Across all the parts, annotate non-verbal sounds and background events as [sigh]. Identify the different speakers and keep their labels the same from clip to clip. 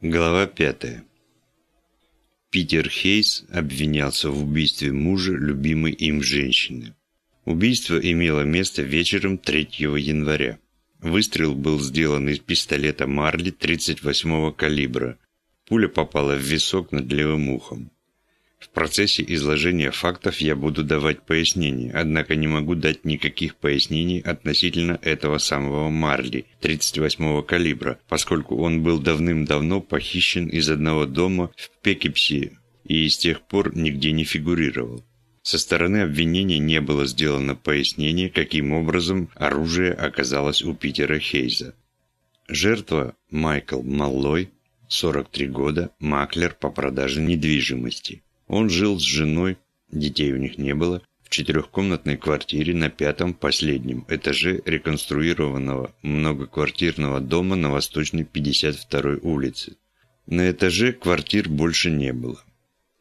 Speaker 1: Глава 5. Питер Хейс обвинялся в убийстве мужа любимой им женщины. Убийство имело место вечером 3 января. Выстрел был сделан из пистолета Марли 38-го калибра. Пуля попала в висок над левым ухом. В процессе изложения фактов я буду давать пояснения, однако не могу дать никаких пояснений относительно этого самого Марли 38-го калибра, поскольку он был давным-давно похищен из одного дома в Пекипси и с тех пор нигде не фигурировал. Со стороны обвинения не было сделано пояснение, каким образом оружие оказалось у Питера Хейза. Жертва Майкл Маллой, 43 года, маклер по продаже недвижимости. Он жил с женой, детей у них не было, в четырехкомнатной квартире на пятом последнем этаже реконструированного многоквартирного дома на Восточной 52-й улице. На этаже квартир больше не было.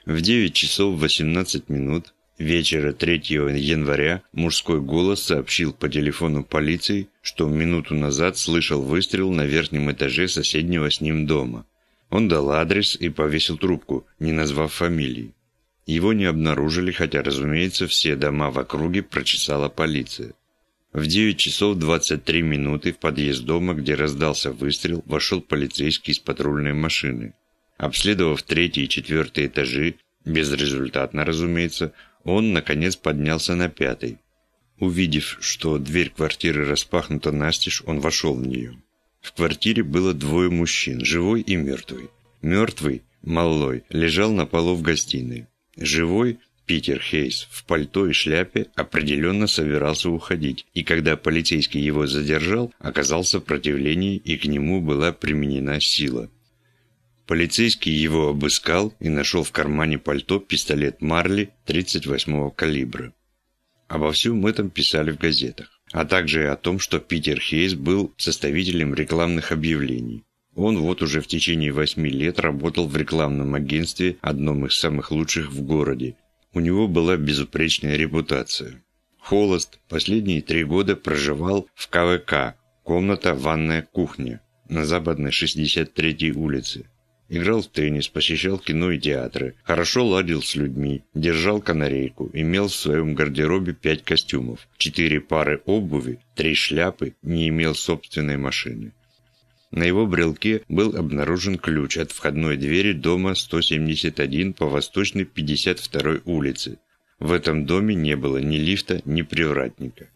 Speaker 1: В 9 часов 18 минут вечера 3 января мужской голос сообщил по телефону полиции, что минуту назад слышал выстрел на верхнем этаже соседнего с ним дома. Он дал адрес и повесил трубку, не назвав фамилии. Его не обнаружили, хотя, разумеется, все дома в округе прочесала полиция. В 9 часов 23 минуты в подъезд дома, где раздался выстрел, вошел полицейский из патрульной машины. Обследовав третий и четвертый этажи, безрезультатно, разумеется, он, наконец, поднялся на пятый. Увидев, что дверь квартиры распахнута настежь, он вошел в нее. В квартире было двое мужчин, живой и мертвый. Мертвый, малой, лежал на полу в гостиной. Живой Питер Хейс в пальто и шляпе определенно собирался уходить, и когда полицейский его задержал, оказал сопротивление и к нему была применена сила. Полицейский его обыскал и нашел в кармане пальто пистолет Марли 38-го калибра. Обо всем этом писали в газетах, а также о том, что Питер Хейс был составителем рекламных объявлений. Он вот уже в течение восьми лет работал в рекламном агентстве, одном из самых лучших в городе. У него была безупречная репутация. Холост последние три года проживал в КВК, комната «Ванная кухня» на западной 63-й улице. Играл в теннис, посещал кино и театры, хорошо ладил с людьми, держал канарейку, имел в своем гардеробе пять костюмов, четыре пары обуви, три шляпы, не имел собственной машины. На его брелке был обнаружен ключ от входной двери дома 171 по восточной 52 улице. В этом доме не было ни лифта, ни привратника.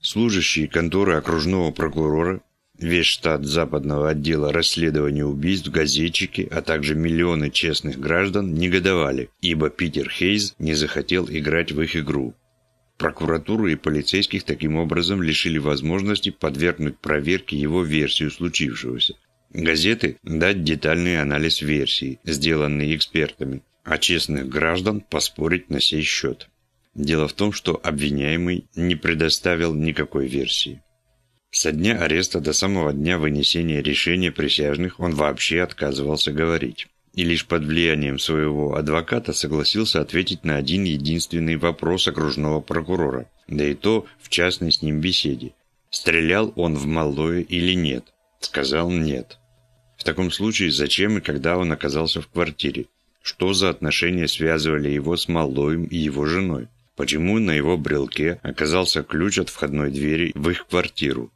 Speaker 1: Служащие конторы окружного прокурора, весь штат западного отдела расследования убийств, газетчики, а также миллионы честных граждан негодовали, ибо Питер Хейз не захотел играть в их игру. Прокуратуру и полицейских таким образом лишили возможности подвергнуть проверке его версию случившегося. Газеты – дать детальный анализ версии, сделанный экспертами, а честных граждан поспорить на сей счет. Дело в том, что обвиняемый не предоставил никакой версии. Со дня ареста до самого дня вынесения решения присяжных он вообще отказывался говорить и лишь под влиянием своего адвоката согласился ответить на один единственный вопрос окружного прокурора, да и то в частной с ним беседе. Стрелял он в Маллое или нет? Сказал нет. В таком случае зачем и когда он оказался в квартире? Что за отношения связывали его с Маллоем и его женой? Почему на его брелке оказался ключ от входной двери в их квартиру?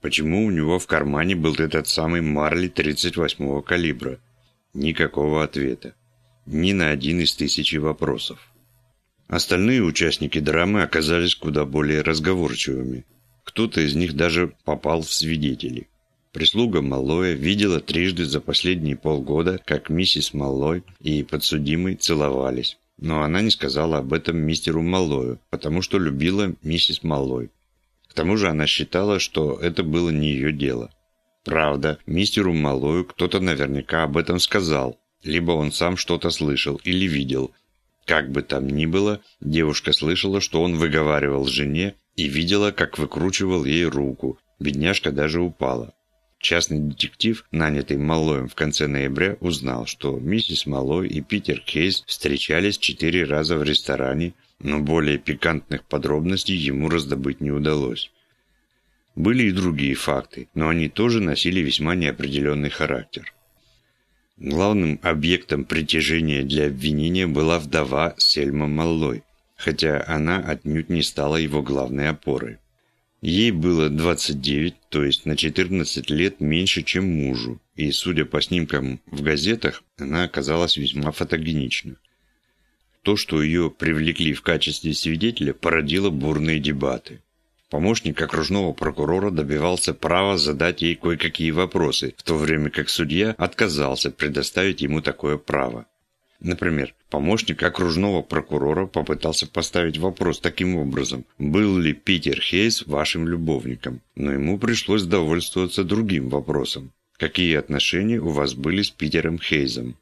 Speaker 1: Почему у него в кармане был этот самый Марли 38-го калибра? Никакого ответа. Ни на один из тысячи вопросов. Остальные участники драмы оказались куда более разговорчивыми. Кто-то из них даже попал в свидетели. Прислуга Маллоя видела трижды за последние полгода, как миссис Маллой и подсудимый целовались. Но она не сказала об этом мистеру Маллою, потому что любила миссис Маллой. К тому же она считала, что это было не ее дело. Правда, мистеру Малою кто-то наверняка об этом сказал, либо он сам что-то слышал или видел. Как бы там ни было, девушка слышала, что он выговаривал жене и видела, как выкручивал ей руку. Бедняжка даже упала. Частный детектив, нанятый Малоем в конце ноября, узнал, что миссис Малой и Питер Кейс встречались четыре раза в ресторане, но более пикантных подробностей ему раздобыть не удалось. Были и другие факты, но они тоже носили весьма неопределенный характер. Главным объектом притяжения для обвинения была вдова Сельма Маллой, хотя она отнюдь не стала его главной опорой. Ей было 29, то есть на 14 лет меньше, чем мужу, и, судя по снимкам в газетах, она оказалась весьма фотогенична. То, что ее привлекли в качестве свидетеля, породило бурные дебаты. Помощник окружного прокурора добивался права задать ей кое-какие вопросы, в то время как судья отказался предоставить ему такое право. Например, помощник окружного прокурора попытался поставить вопрос таким образом, был ли Питер Хейс вашим любовником, но ему пришлось довольствоваться другим вопросом. Какие отношения у вас были с Питером Хейзом?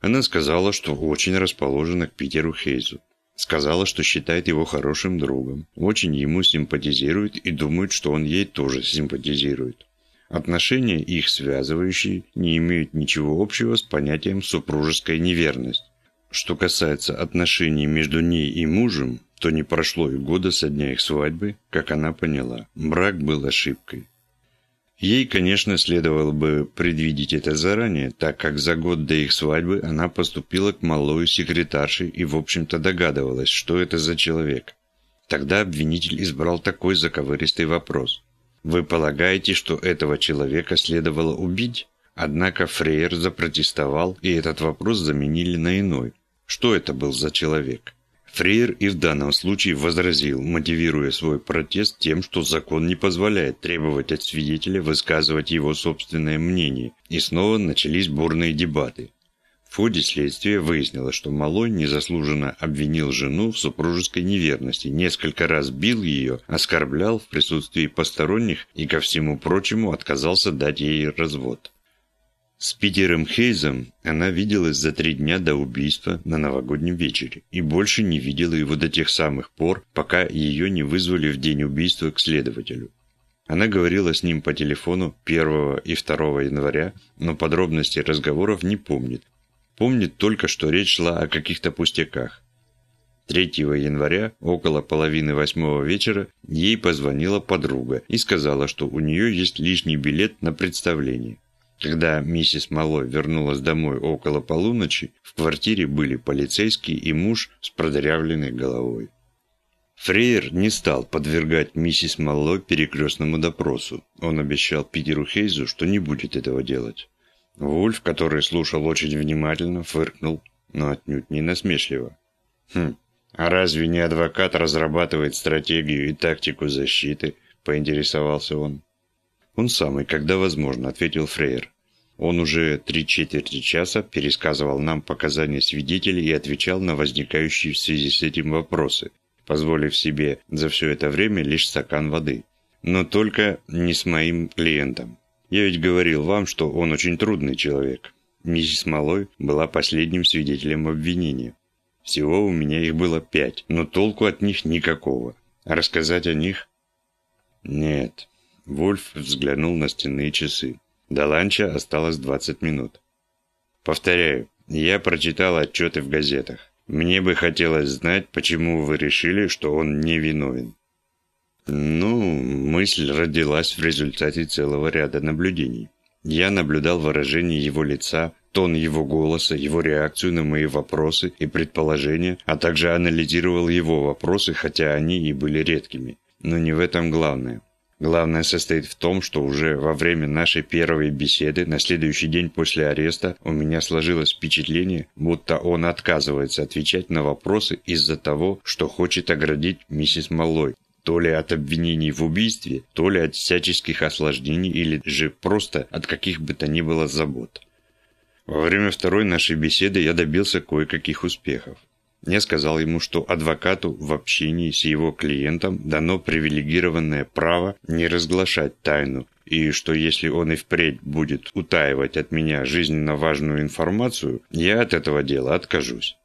Speaker 1: Она сказала, что очень расположена к Питеру Хейзу. Сказала, что считает его хорошим другом, очень ему симпатизирует и думает, что он ей тоже симпатизирует. Отношения их связывающие не имеют ничего общего с понятием супружеская неверность. Что касается отношений между ней и мужем, то не прошло и года со дня их свадьбы, как она поняла. Брак был ошибкой. Ей, конечно, следовало бы предвидеть это заранее, так как за год до их свадьбы она поступила к малой секретарше и, в общем-то, догадывалась, что это за человек. Тогда обвинитель избрал такой заковыристый вопрос. «Вы полагаете, что этого человека следовало убить?» Однако Фрейер запротестовал, и этот вопрос заменили на иной. Что это был за человек? Фрейер и в данном случае возразил, мотивируя свой протест тем, что закон не позволяет требовать от свидетеля высказывать его собственное мнение, и снова начались бурные дебаты. В ходе следствия выяснилось, что Малой незаслуженно обвинил жену в супружеской неверности, несколько раз бил ее, оскорблял в присутствии посторонних и, ко всему прочему, отказался дать ей развод. С Питером Хейзом она виделась за три дня до убийства на новогоднем вечере и больше не видела его до тех самых пор, пока ее не вызвали в день убийства к следователю. Она говорила с ним по телефону 1 и 2 января, но подробностей разговоров не помнит. Помнит только, что речь шла о каких-то пустяках. 3 января, около половины восьмого вечера, ей позвонила подруга и сказала, что у нее есть лишний билет на представление. Когда миссис Малой вернулась домой около полуночи, в квартире были полицейский и муж с продырявленной головой. Фрейер не стал подвергать миссис Маллой перекрестному допросу. Он обещал Питеру Хейзу, что не будет этого делать. Вульф, который слушал очень внимательно, фыркнул, но отнюдь не насмешливо. «Хм, а разве не адвокат разрабатывает стратегию и тактику защиты?» – поинтересовался он. «Он самый, когда возможно», – ответил Фрейер. Он уже три четверти часа пересказывал нам показания свидетелей и отвечал на возникающие в связи с этим вопросы, позволив себе за все это время лишь стакан воды. Но только не с моим клиентом. Я ведь говорил вам, что он очень трудный человек. Миссис Малой была последним свидетелем обвинения. Всего у меня их было пять, но толку от них никакого. Рассказать о них? Нет. Вольф взглянул на стенные часы. До ланча осталось 20 минут. Повторяю, я прочитал отчеты в газетах. Мне бы хотелось знать, почему вы решили, что он не виновен. Ну, мысль родилась в результате целого ряда наблюдений. Я наблюдал выражение его лица, тон его голоса, его реакцию на мои вопросы и предположения, а также анализировал его вопросы, хотя они и были редкими. Но не в этом главное. Главное состоит в том, что уже во время нашей первой беседы, на следующий день после ареста, у меня сложилось впечатление, будто он отказывается отвечать на вопросы из-за того, что хочет оградить миссис Маллой, то ли от обвинений в убийстве, то ли от всяческих осложнений или же просто от каких бы то ни было забот. Во время второй нашей беседы я добился кое-каких успехов. Я сказал ему, что адвокату в общении с его клиентом дано привилегированное право не разглашать тайну, и что если он и впредь будет утаивать от меня жизненно важную информацию, я от этого дела откажусь.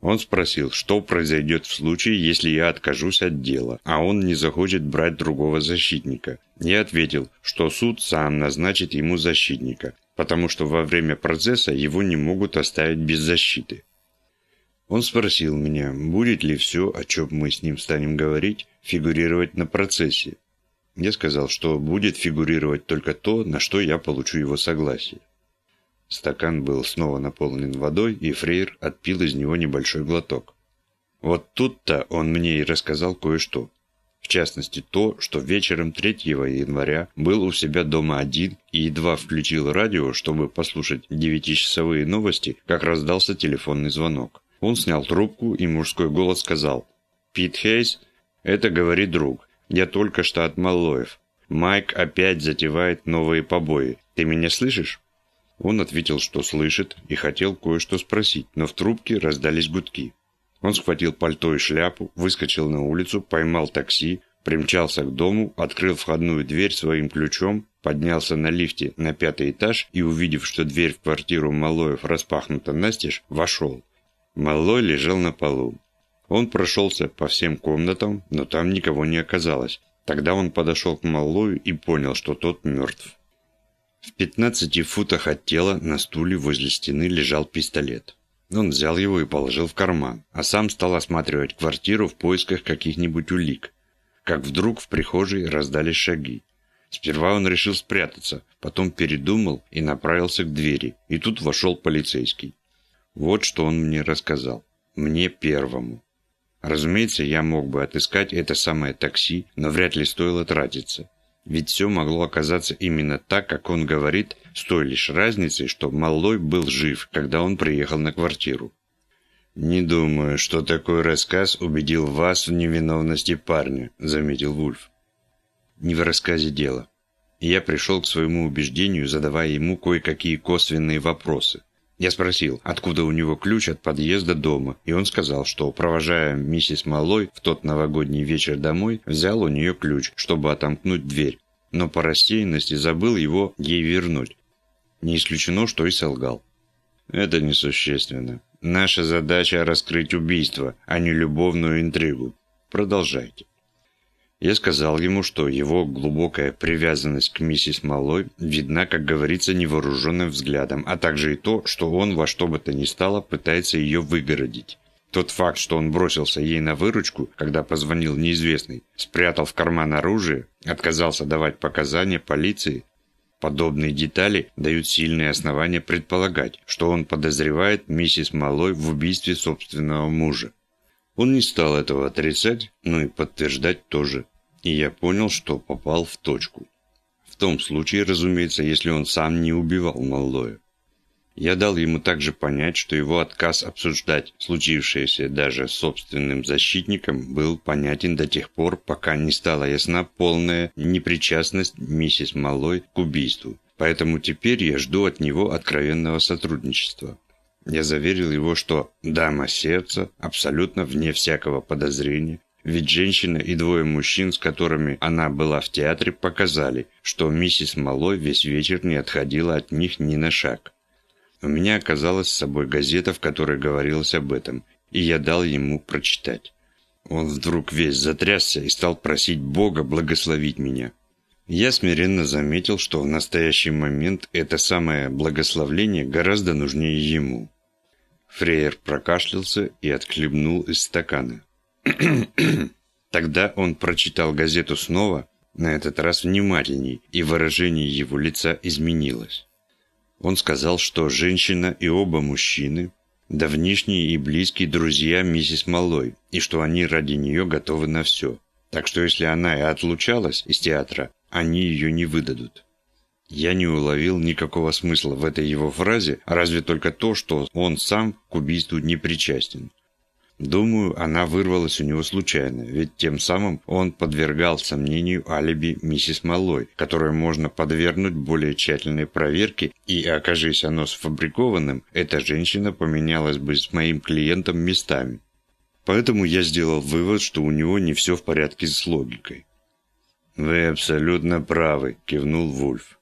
Speaker 1: Он спросил, что произойдет в случае, если я откажусь от дела, а он не захочет брать другого защитника. Я ответил, что суд сам назначит ему защитника, потому что во время процесса его не могут оставить без защиты. Он спросил меня, будет ли все, о чем мы с ним станем говорить, фигурировать на процессе. Я сказал, что будет фигурировать только то, на что я получу его согласие. Стакан был снова наполнен водой, и Фрейр отпил из него небольшой глоток. Вот тут-то он мне и рассказал кое-что. В частности, то, что вечером 3 января был у себя дома один и едва включил радио, чтобы послушать девятичасовые новости, как раздался телефонный звонок. Он снял трубку, и мужской голос сказал «Пит Хейс, это говорит друг. Я только что от Маллоев. Майк опять затевает новые побои. Ты меня слышишь?» Он ответил, что слышит, и хотел кое-что спросить, но в трубке раздались гудки. Он схватил пальто и шляпу, выскочил на улицу, поймал такси, примчался к дому, открыл входную дверь своим ключом, поднялся на лифте на пятый этаж и, увидев, что дверь в квартиру Малоев распахнута настежь, вошел. Малой лежал на полу. Он прошелся по всем комнатам, но там никого не оказалось. Тогда он подошел к Маллою и понял, что тот мертв. В 15 футах от тела на стуле возле стены лежал пистолет. Он взял его и положил в карман, а сам стал осматривать квартиру в поисках каких-нибудь улик. Как вдруг в прихожей раздались шаги. Сперва он решил спрятаться, потом передумал и направился к двери, и тут вошел полицейский. Вот что он мне рассказал. Мне первому. Разумеется, я мог бы отыскать это самое такси, но вряд ли стоило тратиться. Ведь все могло оказаться именно так, как он говорит, с той лишь разницей, что Маллой был жив, когда он приехал на квартиру. «Не думаю, что такой рассказ убедил вас в невиновности парня», – заметил Вульф. «Не в рассказе дело. Я пришел к своему убеждению, задавая ему кое-какие косвенные вопросы. Я спросил, откуда у него ключ от подъезда дома, и он сказал, что, провожая миссис Малой в тот новогодний вечер домой, взял у нее ключ, чтобы отомкнуть дверь, но по рассеянности забыл его ей вернуть. Не исключено, что и солгал. Это несущественно. Наша задача раскрыть убийство, а не любовную интригу. Продолжайте. Я сказал ему, что его глубокая привязанность к миссис Малой видна, как говорится, невооруженным взглядом, а также и то, что он во что бы то ни стало пытается ее выгородить. Тот факт, что он бросился ей на выручку, когда позвонил неизвестный, спрятал в карман оружие, отказался давать показания полиции, подобные детали дают сильные основания предполагать, что он подозревает миссис Малой в убийстве собственного мужа. Он не стал этого отрицать, но и подтверждать тоже и я понял, что попал в точку. В том случае, разумеется, если он сам не убивал Маллоя. Я дал ему также понять, что его отказ обсуждать случившееся даже собственным защитником был понятен до тех пор, пока не стала ясна полная непричастность миссис Маллой к убийству. Поэтому теперь я жду от него откровенного сотрудничества. Я заверил его, что дама сердца абсолютно вне всякого подозрения ведь женщина и двое мужчин, с которыми она была в театре, показали, что миссис Малой весь вечер не отходила от них ни на шаг. У меня оказалась с собой газета, в которой говорилось об этом, и я дал ему прочитать. Он вдруг весь затрясся и стал просить Бога благословить меня. Я смиренно заметил, что в настоящий момент это самое благословление гораздо нужнее ему. Фрейер прокашлялся и отхлебнул из стакана. [clears throat] Тогда он прочитал газету снова, на этот раз внимательней, и выражение его лица изменилось. Он сказал, что женщина и оба мужчины – давнишние и близкие друзья миссис Малой, и что они ради нее готовы на все. Так что если она и отлучалась из театра, они ее не выдадут. Я не уловил никакого смысла в этой его фразе, разве только то, что он сам к убийству не причастен. Думаю, она вырвалась у него случайно, ведь тем самым он подвергал сомнению алиби миссис Малой, которое можно подвергнуть более тщательной проверке, и, окажись оно сфабрикованным, эта женщина поменялась бы с моим клиентом местами. Поэтому я сделал вывод, что у него не все в порядке с логикой. «Вы абсолютно правы», – кивнул Вульф.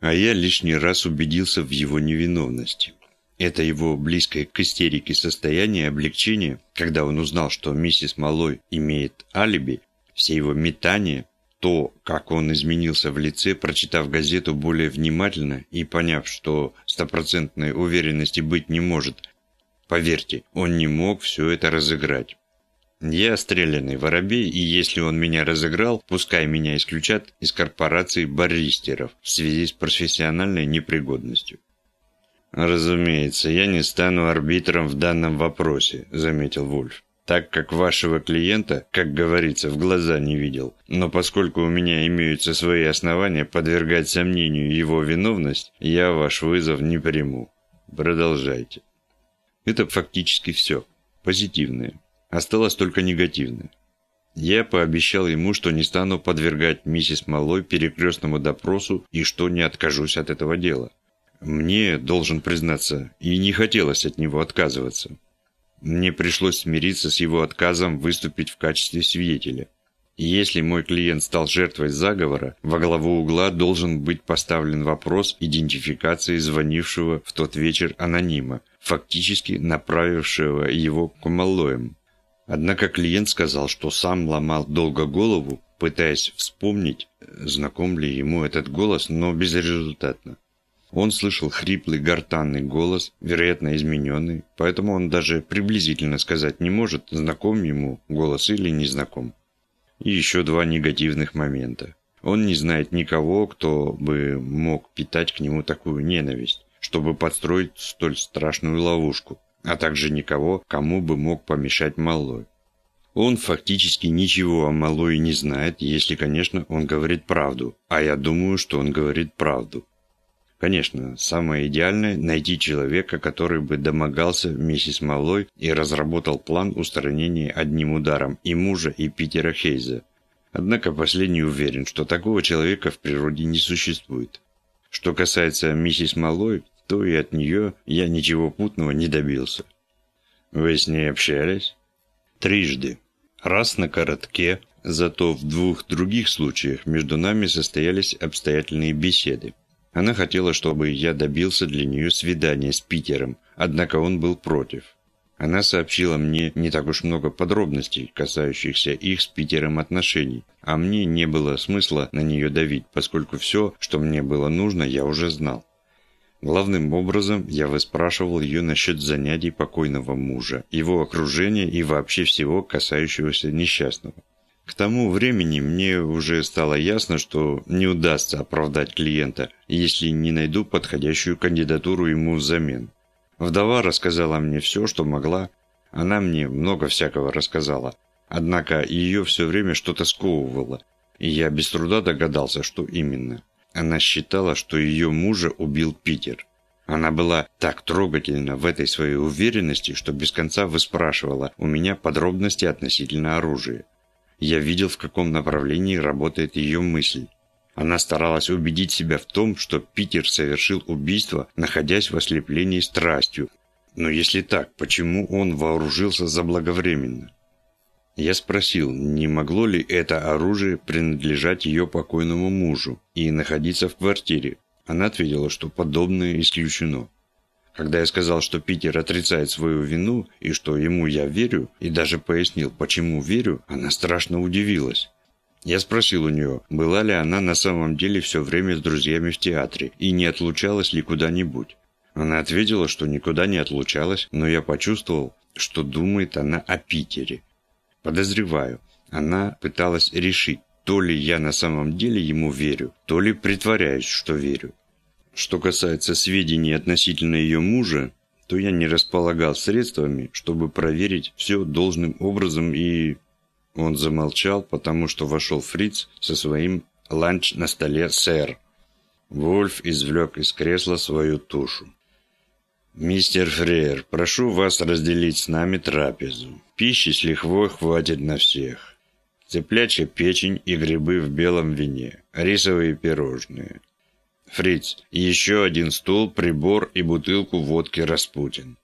Speaker 1: А я лишний раз убедился в его невиновности. Это его близкое к истерике состояние облегчения, когда он узнал, что миссис Малой имеет алиби, все его метания, то, как он изменился в лице, прочитав газету более внимательно и поняв, что стопроцентной уверенности быть не может. Поверьте, он не мог все это разыграть. Я стрелянный воробей, и если он меня разыграл, пускай меня исключат из корпорации баристеров в связи с профессиональной непригодностью. «Разумеется, я не стану арбитром в данном вопросе», – заметил Вульф так как вашего клиента, как говорится, в глаза не видел. Но поскольку у меня имеются свои основания подвергать сомнению его виновность, я ваш вызов не приму. Продолжайте. Это фактически все. Позитивное. Осталось только негативное. Я пообещал ему, что не стану подвергать миссис Малой перекрестному допросу и что не откажусь от этого дела. Мне, должен признаться, и не хотелось от него отказываться. Мне пришлось смириться с его отказом выступить в качестве свидетеля. Если мой клиент стал жертвой заговора, во главу угла должен быть поставлен вопрос идентификации звонившего в тот вечер анонима, фактически направившего его к Малоям. Однако клиент сказал, что сам ломал долго голову, пытаясь вспомнить, знаком ли ему этот голос, но безрезультатно. Он слышал хриплый гортанный голос, вероятно измененный, поэтому он даже приблизительно сказать не может, знаком ему голос или не знаком. И еще два негативных момента. Он не знает никого, кто бы мог питать к нему такую ненависть, чтобы подстроить столь страшную ловушку, а также никого, кому бы мог помешать Малой. Он фактически ничего о Малой не знает, если, конечно, он говорит правду, а я думаю, что он говорит правду. Конечно, самое идеальное – найти человека, который бы домогался миссис Малой и разработал план устранения одним ударом и мужа, и Питера Хейза. Однако последний уверен, что такого человека в природе не существует. Что касается миссис Малой, то и от нее я ничего путного не добился. Вы с ней общались? Трижды. Раз на коротке, зато в двух других случаях между нами состоялись обстоятельные беседы. Она хотела, чтобы я добился для нее свидания с Питером, однако он был против. Она сообщила мне не так уж много подробностей, касающихся их с Питером отношений, а мне не было смысла на нее давить, поскольку все, что мне было нужно, я уже знал. Главным образом я выспрашивал ее насчет занятий покойного мужа, его окружения и вообще всего, касающегося несчастного. К тому времени мне уже стало ясно, что не удастся оправдать клиента, если не найду подходящую кандидатуру ему взамен. Вдова рассказала мне все, что могла. Она мне много всякого рассказала. Однако ее все время что-то сковывало, и я без труда догадался, что именно. Она считала, что ее мужа убил Питер. Она была так трогательна в этой своей уверенности, что без конца выспрашивала у меня подробности относительно оружия. Я видел, в каком направлении работает ее мысль. Она старалась убедить себя в том, что Питер совершил убийство, находясь в ослеплении страстью. Но если так, почему он вооружился заблаговременно? Я спросил, не могло ли это оружие принадлежать ее покойному мужу и находиться в квартире. Она ответила, что подобное исключено. Когда я сказал, что Питер отрицает свою вину и что ему я верю, и даже пояснил, почему верю, она страшно удивилась. Я спросил у нее, была ли она на самом деле все время с друзьями в театре и не отлучалась ли куда-нибудь. Она ответила, что никуда не отлучалась, но я почувствовал, что думает она о Питере. Подозреваю, она пыталась решить, то ли я на самом деле ему верю, то ли притворяюсь, что верю. Что касается сведений относительно ее мужа, то я не располагал средствами, чтобы проверить все должным образом и... Он замолчал, потому что вошел Фриц со своим ланч на столе сэр. Вольф извлек из кресла свою тушу. «Мистер Фрейер, прошу вас разделить с нами трапезу. Пищи с лихвой хватит на всех. Цыплячья печень и грибы в белом вине, рисовые пирожные, Фриц, еще один стул, прибор и бутылку водки «Распутин».